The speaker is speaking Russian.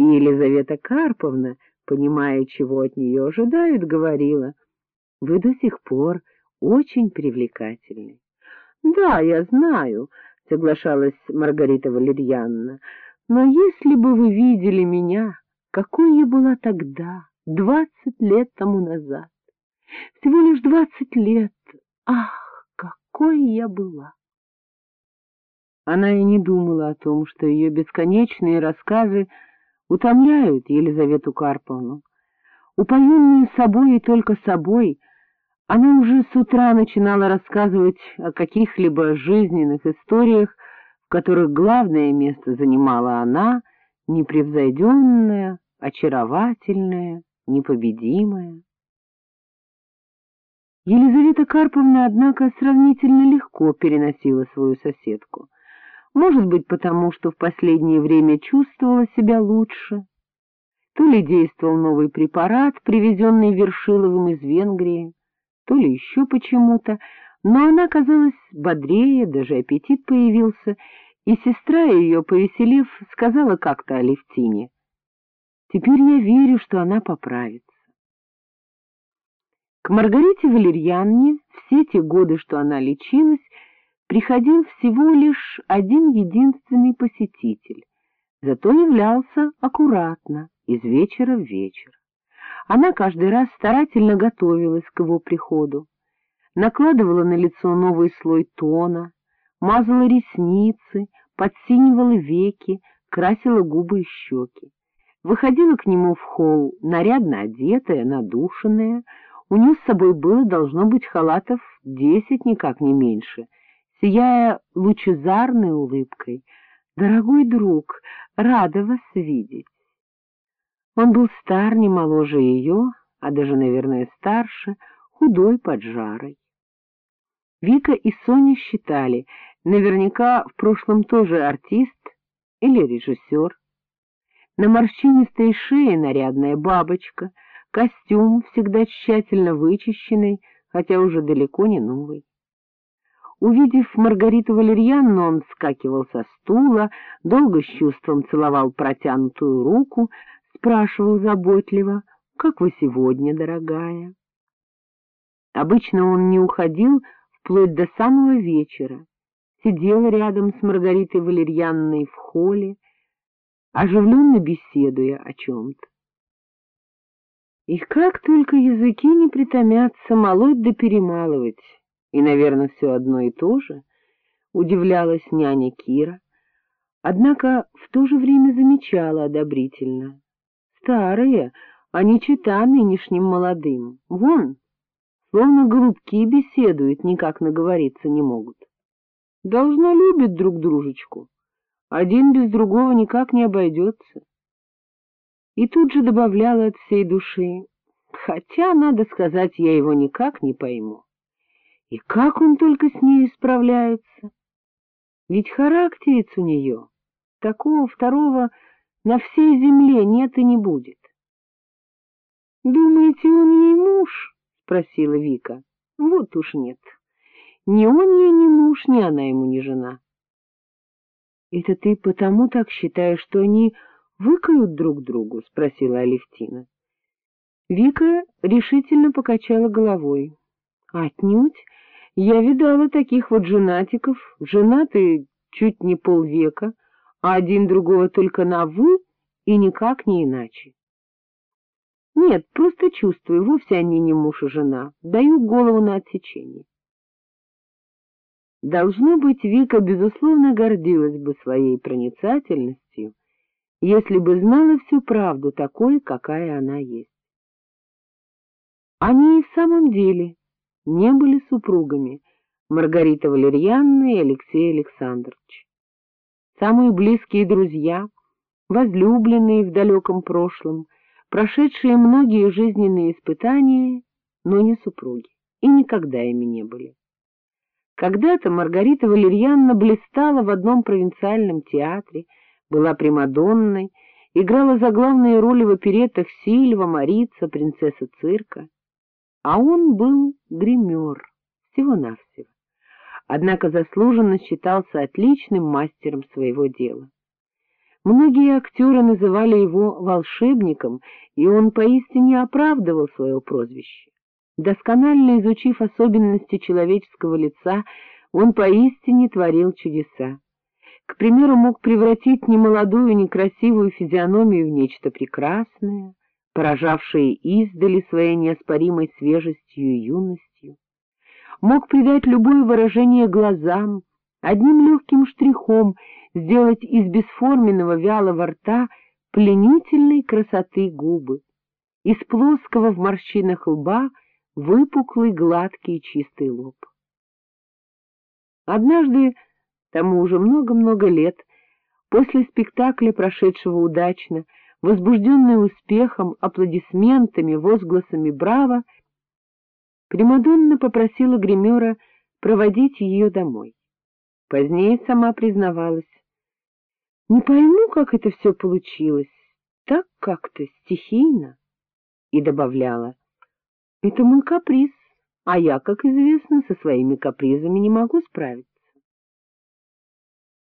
И Елизавета Карповна, понимая, чего от нее ожидают, говорила, — Вы до сих пор очень привлекательны. — Да, я знаю, — соглашалась Маргарита Валерьяновна, — но если бы вы видели меня, какой я была тогда, двадцать лет тому назад, всего лишь двадцать лет, ах, какой я была! Она и не думала о том, что ее бесконечные рассказы утомляют Елизавету Карповну. Упоенная собой и только собой, она уже с утра начинала рассказывать о каких-либо жизненных историях, в которых главное место занимала она, непревзойденная, очаровательная, непобедимая. Елизавета Карповна, однако, сравнительно легко переносила свою соседку — может быть, потому что в последнее время чувствовала себя лучше. То ли действовал новый препарат, привезенный Вершиловым из Венгрии, то ли еще почему-то, но она казалась бодрее, даже аппетит появился, и сестра ее, повеселев, сказала как-то Алевтине, «Теперь я верю, что она поправится». К Маргарите Валерьянне все те годы, что она лечилась, приходил всего лишь один единственный посетитель, зато являлся аккуратно, из вечера в вечер. Она каждый раз старательно готовилась к его приходу, накладывала на лицо новый слой тона, мазала ресницы, подсинивала веки, красила губы и щеки. Выходила к нему в холл, нарядно одетая, надушенная, у нее с собой было, должно быть, халатов десять, никак не меньше — сияя лучезарной улыбкой. «Дорогой друг, рада вас видеть!» Он был стар, не моложе ее, а даже, наверное, старше, худой, поджарой. Вика и Соня считали, наверняка в прошлом тоже артист или режиссер. На морщинистой шее нарядная бабочка, костюм всегда тщательно вычищенный, хотя уже далеко не новый. Увидев Маргариту Валерьянну, он вскакивал со стула, долго с чувством целовал протянутую руку, спрашивал заботливо, «Как вы сегодня, дорогая?» Обычно он не уходил вплоть до самого вечера, сидел рядом с Маргаритой Валерьянной в холле, оживленно беседуя о чем-то. И как только языки не притомятся молоть да перемалывать, и, наверное, все одно и то же, удивлялась няня Кира, однако в то же время замечала одобрительно. Старые, а не чита нынешним молодым. Вон, словно голубки беседуют, никак наговориться не могут. Должно любят друг дружечку. Один без другого никак не обойдется. И тут же добавляла от всей души, хотя, надо сказать, я его никак не пойму. И как он только с ней справляется? Ведь характерец у нее, такого второго на всей земле нет и не будет. — Думаете, он ей муж? — спросила Вика. — Вот уж нет. Ни он ей не муж, ни она ему не жена. — Это ты потому так считаешь, что они выкают друг другу? — спросила Алевтина. Вика решительно покачала головой. — Отнюдь. Я видала таких вот женатиков, женатые чуть не полвека, а один другого только на «вы» и никак не иначе. Нет, просто чувствую, вовсе они не муж и жена, даю голову на отсечение. Должно быть, Вика, безусловно, гордилась бы своей проницательностью, если бы знала всю правду такой, какая она есть. Они и в самом деле не были супругами Маргарита Валерьяновна и Алексей Александрович. Самые близкие друзья, возлюбленные в далеком прошлом, прошедшие многие жизненные испытания, но не супруги, и никогда ими не были. Когда-то Маргарита Валерьяновна блистала в одном провинциальном театре, была Примадонной, играла за главные роли в оперетах Сильва, Марица, принцесса цирка а он был гример, всего-навсего. Однако заслуженно считался отличным мастером своего дела. Многие актеры называли его волшебником, и он поистине оправдывал свое прозвище. Досконально изучив особенности человеческого лица, он поистине творил чудеса. К примеру, мог превратить немолодую, некрасивую физиономию в нечто прекрасное, поражавшее издали своей неоспоримой свежестью и юностью. Мог придать любое выражение глазам, одним легким штрихом сделать из бесформенного вялого рта пленительной красоты губы, из плоского в морщинах лба выпуклый, гладкий, чистый лоб. Однажды, тому уже много-много лет, после спектакля, прошедшего удачно, возбужденный успехом, аплодисментами, возгласами «Браво!», Примадонна попросила гримера проводить ее домой. Позднее сама признавалась. Не пойму, как это все получилось, так как-то стихийно. И добавляла. Это мой каприз, а я, как известно, со своими капризами не могу справиться.